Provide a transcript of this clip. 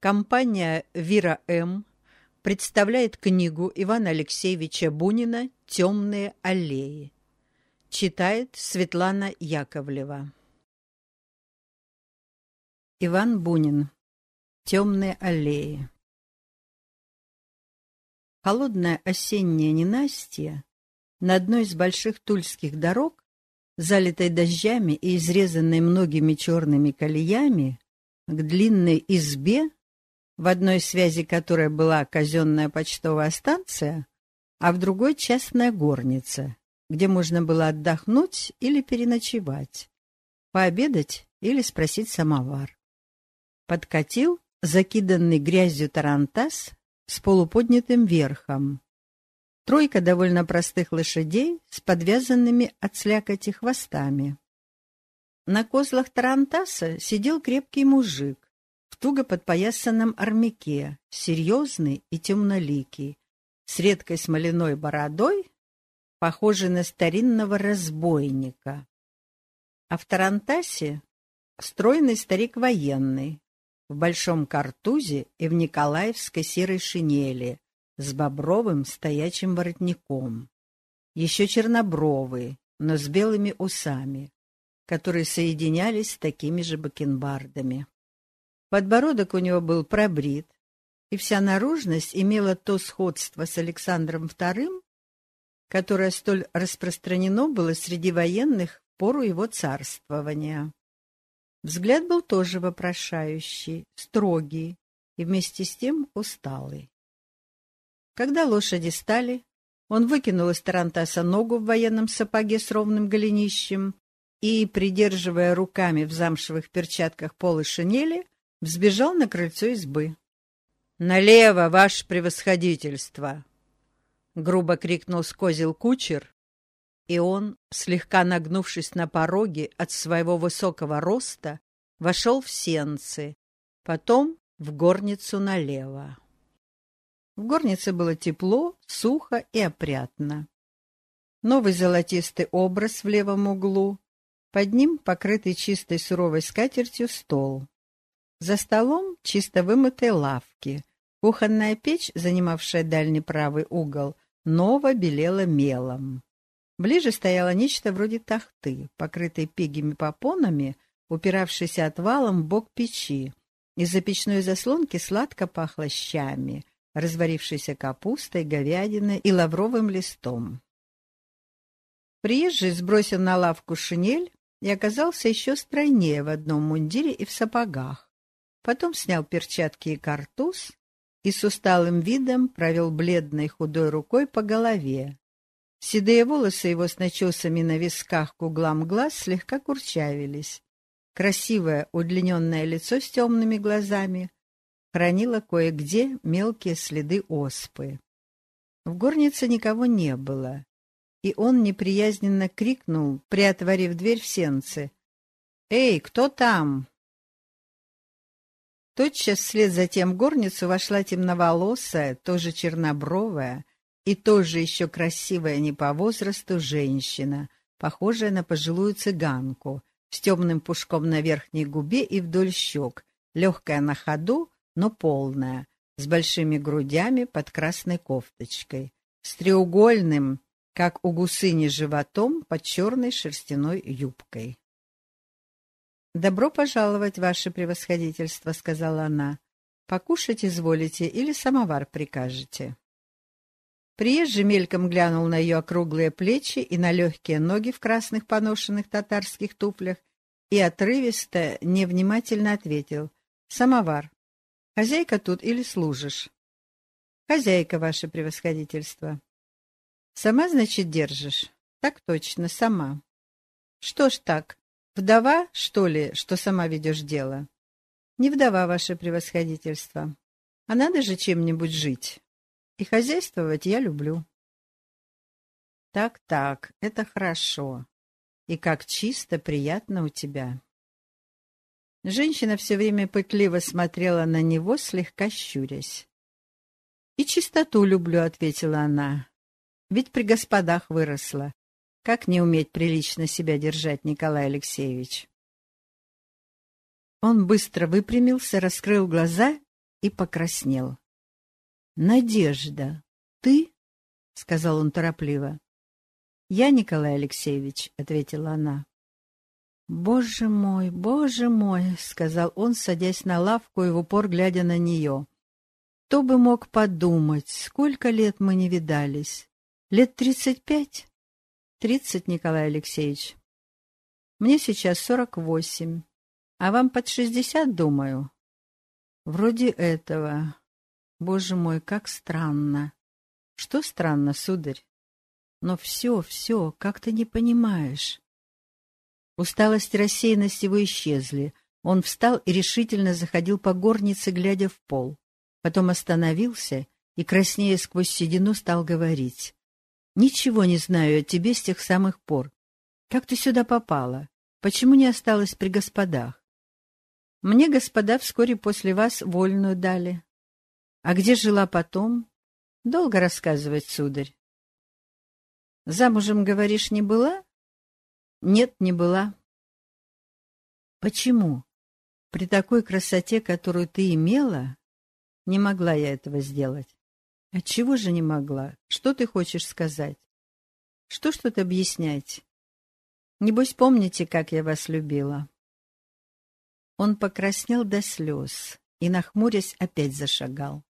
Компания «Вира М.» представляет книгу Ивана Алексеевича Бунина «Темные аллеи». Читает Светлана Яковлева. Иван Бунин. «Темные аллеи». Холодное осеннее ненастье на одной из больших тульских дорог, залитой дождями и изрезанной многими черными колеями, к длинной избе в одной связи которой была казенная почтовая станция, а в другой частная горница, где можно было отдохнуть или переночевать, пообедать или спросить самовар. Подкатил закиданный грязью тарантас с полуподнятым верхом. Тройка довольно простых лошадей с подвязанными от слякоти хвостами. На козлах тарантаса сидел крепкий мужик, в туго подпоясанном армяке, серьезный и темноликий, с редкой смоляной бородой, похожий на старинного разбойника. А в Тарантасе стройный старик военный, в большом картузе и в николаевской серой шинели с бобровым стоячим воротником. Еще чернобровый, но с белыми усами, которые соединялись с такими же бакенбардами. Подбородок у него был пробрит, и вся наружность имела то сходство с Александром II, которое столь распространено было среди военных в пору его царствования. Взгляд был тоже вопрошающий, строгий и вместе с тем усталый. Когда лошади стали, он выкинул из тарантаса ногу в военном сапоге с ровным голенищем и, придерживая руками в замшевых перчатках полы шинели, взбежал на крыльцо избы. «Налево, ваше превосходительство!» Грубо крикнул с козел кучер, и он, слегка нагнувшись на пороге от своего высокого роста, вошел в сенцы, потом в горницу налево. В горнице было тепло, сухо и опрятно. Новый золотистый образ в левом углу, под ним покрытый чистой суровой скатертью стол. За столом чисто вымытые лавки. Кухонная печь, занимавшая дальний правый угол, ново белела мелом. Ближе стояло нечто вроде тахты, покрытой пегими попонами, упиравшейся отвалом в бок печи. Из-за печной заслонки сладко пахло щами, разварившейся капустой, говядиной и лавровым листом. Приезжий сбросил на лавку шинель и оказался еще стройнее в одном мундире и в сапогах. Потом снял перчатки и картуз и с усталым видом провел бледной худой рукой по голове. Седые волосы его с начесами на висках к углам глаз слегка курчавились. Красивое удлиненное лицо с темными глазами хранило кое-где мелкие следы оспы. В горнице никого не было, и он неприязненно крикнул, приотворив дверь в сенце. «Эй, кто там?» Тотчас вслед за тем в горницу вошла темноволосая, тоже чернобровая и тоже еще красивая не по возрасту женщина, похожая на пожилую цыганку, с темным пушком на верхней губе и вдоль щек, легкая на ходу, но полная, с большими грудями под красной кофточкой, с треугольным, как у гусыни, животом под черной шерстяной юбкой. «Добро пожаловать, ваше превосходительство», — сказала она. «Покушать изволите или самовар прикажете?» Приезжий мельком глянул на ее округлые плечи и на легкие ноги в красных поношенных татарских туфлях и отрывисто, невнимательно ответил. «Самовар. Хозяйка тут или служишь?» «Хозяйка, ваше превосходительство». «Сама, значит, держишь?» «Так точно, сама». «Что ж так? Вдова, что ли, что сама ведешь дело? Не вдова, ваше превосходительство. А надо же чем-нибудь жить. И хозяйствовать я люблю. Так-так, это хорошо. И как чисто, приятно у тебя. Женщина все время пытливо смотрела на него, слегка щурясь. «И чистоту люблю», — ответила она. «Ведь при господах выросла. Как не уметь прилично себя держать, Николай Алексеевич? Он быстро выпрямился, раскрыл глаза и покраснел. «Надежда, ты?» — сказал он торопливо. «Я, Николай Алексеевич», — ответила она. «Боже мой, боже мой!» — сказал он, садясь на лавку и в упор глядя на нее. «Кто бы мог подумать, сколько лет мы не видались? Лет тридцать пять?» «Тридцать, Николай Алексеевич. Мне сейчас сорок восемь, а вам под шестьдесят, думаю?» «Вроде этого. Боже мой, как странно!» «Что странно, сударь?» «Но все, все, как ты не понимаешь?» Усталость и рассеянность его исчезли. Он встал и решительно заходил по горнице, глядя в пол. Потом остановился и, краснея сквозь седину, стал говорить. «Ничего не знаю о тебе с тех самых пор. Как ты сюда попала? Почему не осталась при господах? Мне господа вскоре после вас вольную дали. А где жила потом? Долго рассказывать, сударь. Замужем, говоришь, не была? Нет, не была. Почему? При такой красоте, которую ты имела, не могла я этого сделать. Отчего же не могла? Что ты хочешь сказать? Что тут объяснять? Небось, помните, как я вас любила? Он покраснел до слез и, нахмурясь, опять зашагал.